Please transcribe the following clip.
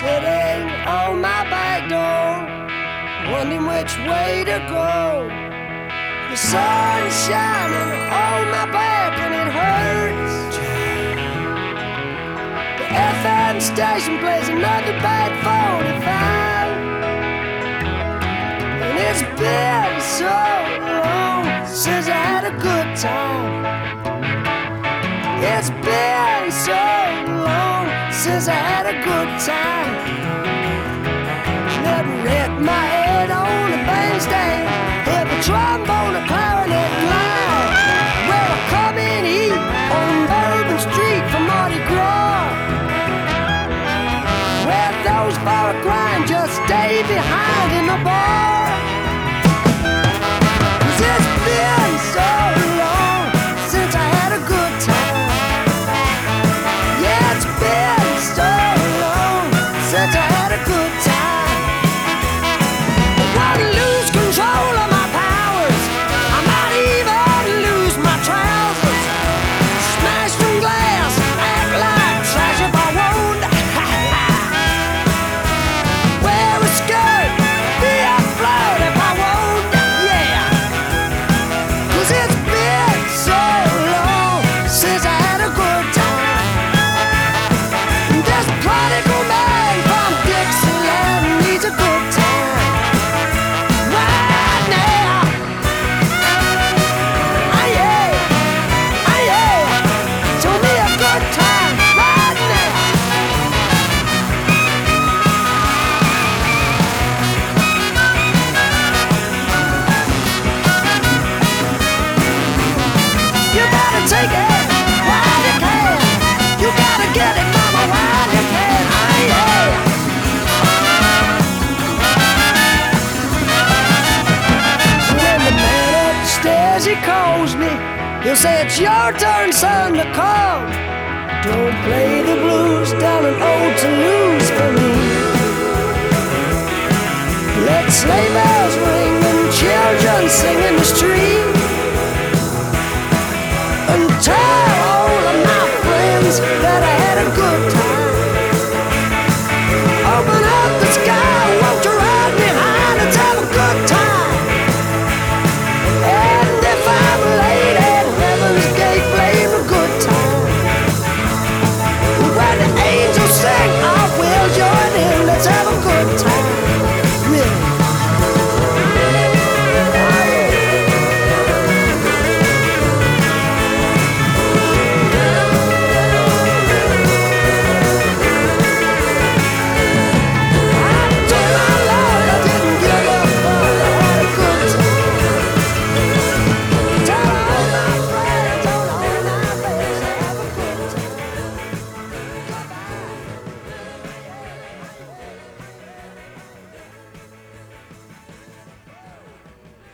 sitting on my back door, wondering which way to go. The sun's shining on my back and it hurts. The FM station plays another bad 45. And it's been so long since I had a good time. It's been so long since I had a good time. Let me wreck my head on the bandstand. Hear the trombone, a clarinet line. Where I come in heat on Bourbon Street for Mardi Gras. Where those for a grind just stay behind in the bar. He'll say it's your turn, son, to come. Don't play the blues down in old Toulouse for me. Let's sleigh